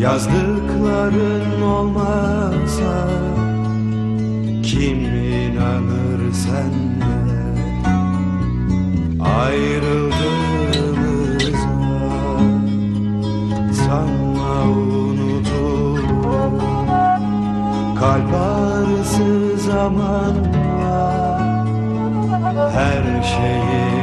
Yazdıkların olmasa Kim inanır senle Ayrıldığımıza Sanma unuturum Kalp ağrısı zamanla Her şeyi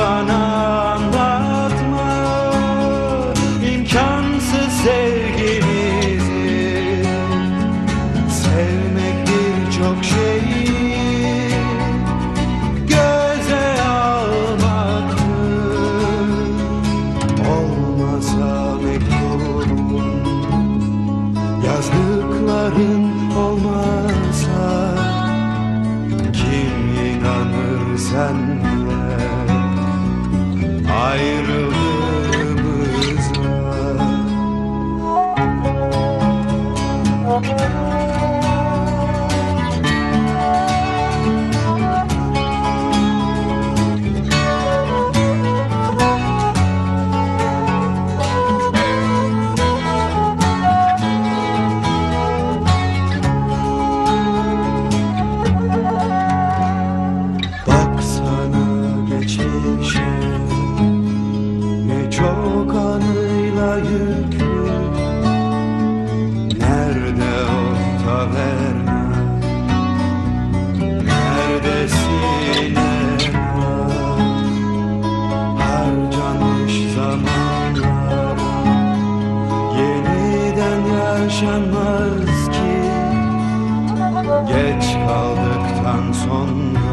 bana anlatma. İmkansız sevgimizi Sevmek birçok şeyi göze almaktır Olmasa mektubun yazdıkların olmasa Kim inanır senle ayrı yaşanmaz ki. Geç kaldıktan sonra